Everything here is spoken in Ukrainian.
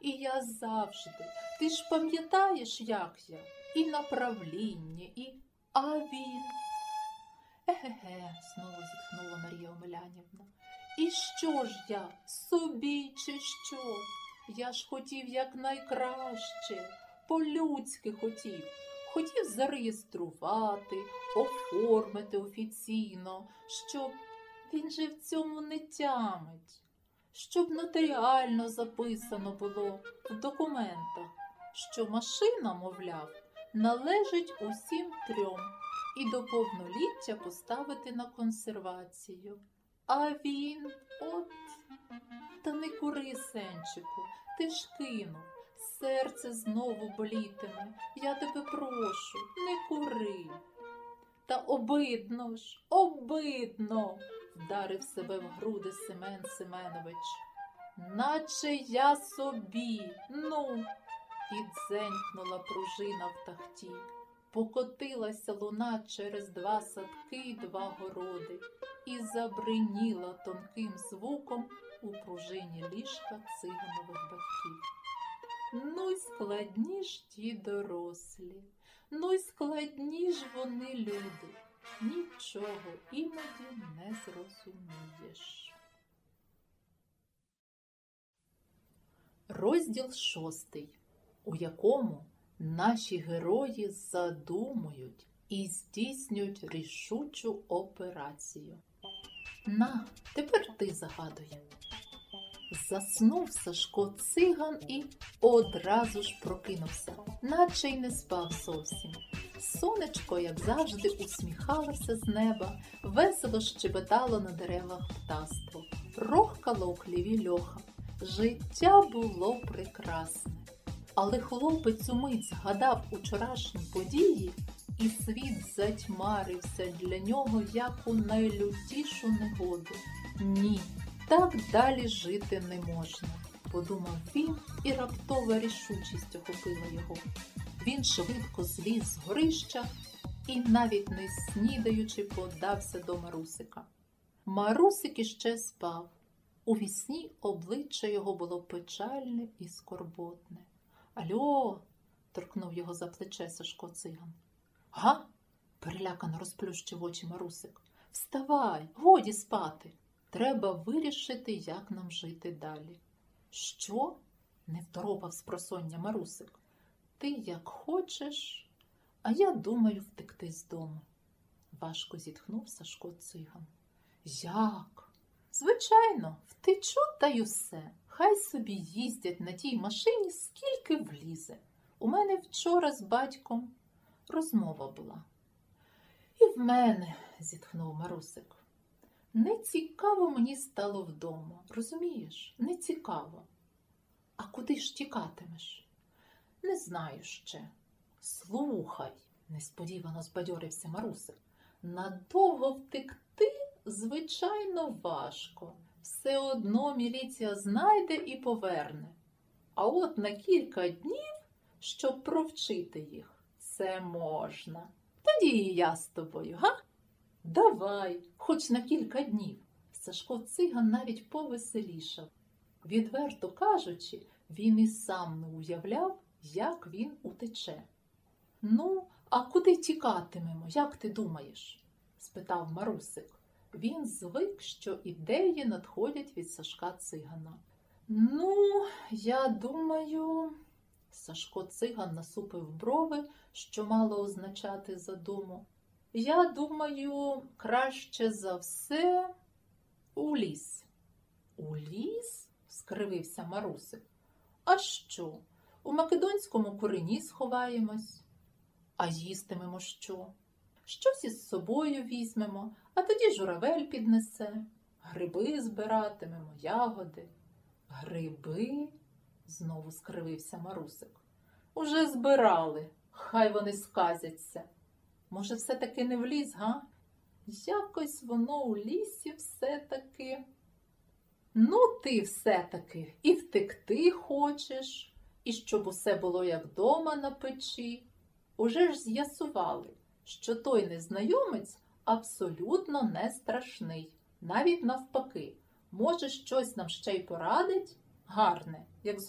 і я завжди. Ти ж пам'ятаєш, як я? І направління, і а він. Еге, знову зітхнула Марія Омелянівна. І що ж я? Собі чи що? Я ж хотів якнайкраще, по-людськи хотів. Хотів зареєструвати, оформити офіційно, щоб він же в цьому не тямить, щоб нотаріально записано було в документах, що машина, мовляв, належить усім трьом і до повноліття поставити на консервацію. А він от та не кури, сенчику, ти ж кинув. Серце знову болітиме. Я тебе прошу, не кури. Та обидно ж, обидно, вдарив себе в груди Семен Семенович. Наче я собі, ну, і дзенькнула пружина в тахті. Покотилася луна через два садки й два городи і забриніла тонким звуком у пружині ліжка циганових батьків. Ну й складні ж ті дорослі, ну й складні ж вони люди. Нічого іноді не зрозумієш. Розділ шостий, у якому наші герої задумують і здійснюють рішучу операцію. На, тепер ти загадуй. Заснув Сашко циган і одразу ж прокинувся, наче й не спав зовсім. Сонечко, як завжди, усміхалося з неба, весело щебетало на деревах птаство, рохкало у хліві льоха. Життя було прекрасне. Але хлопець умить згадав учорашні події, і світ затьмарився для нього як у найлютішу негоду. Ні, так далі жити не можна, подумав він, і раптова рішучість охопила його. Він швидко зліз з горища і, навіть не снідаючи, подався до Марусика. Марусик іще спав. У вісні обличчя його було печальне і скорботне. Альо. торкнув його за плече Сашко циган. Га? перелякано розплющив очі Марусик. Вставай, годі спати. Треба вирішити, як нам жити далі. Що? не второпав з просоння Марусик. Ти як хочеш, а я думаю втекти з дому. Важко зітхнув Сашко циган. Як? Звичайно, втечу та й усе. Хай собі їздять на тій машині, скільки влізе. У мене вчора з батьком розмова була. І в мене, зітхнув Марусик. Не цікаво мені стало вдома, розумієш? Не цікаво. А куди ж тікатимеш? Знаю ще. Слухай, несподівано збадьорився Марусик. Надовго втекти, звичайно, важко. Все одно міліція знайде і поверне. А от на кілька днів, щоб провчити їх, це можна. Тоді і я з тобою, га? Давай, хоч на кілька днів. Сашко циган навіть повеселішав. Відверто кажучи, він і сам не уявляв, як він утече. Ну, а куди тікатимемо, як ти думаєш? спитав Марусик. Він звик, що ідеї надходять від Сашка цигана. Ну, я думаю, Сашко циган насупив брови, що мало означати задуму. Я думаю, краще за все у ліс. У ліс? скривився Марусик. А що? У македонському курені сховаємось. А їстимемо що? Щось із собою візьмемо, а тоді журавель піднесе. Гриби збиратимемо, ягоди. Гриби? знову скривився Марусик. Уже збирали, хай вони сказяться. Може, все-таки не в ліс, га? Якось воно у лісі все-таки. Ну, ти все-таки і втекти хочеш, і щоб усе було як дома на печі. Уже ж з'ясували, що той незнайомець абсолютно не страшний, навіть навпаки, може, щось нам ще й порадить гарне,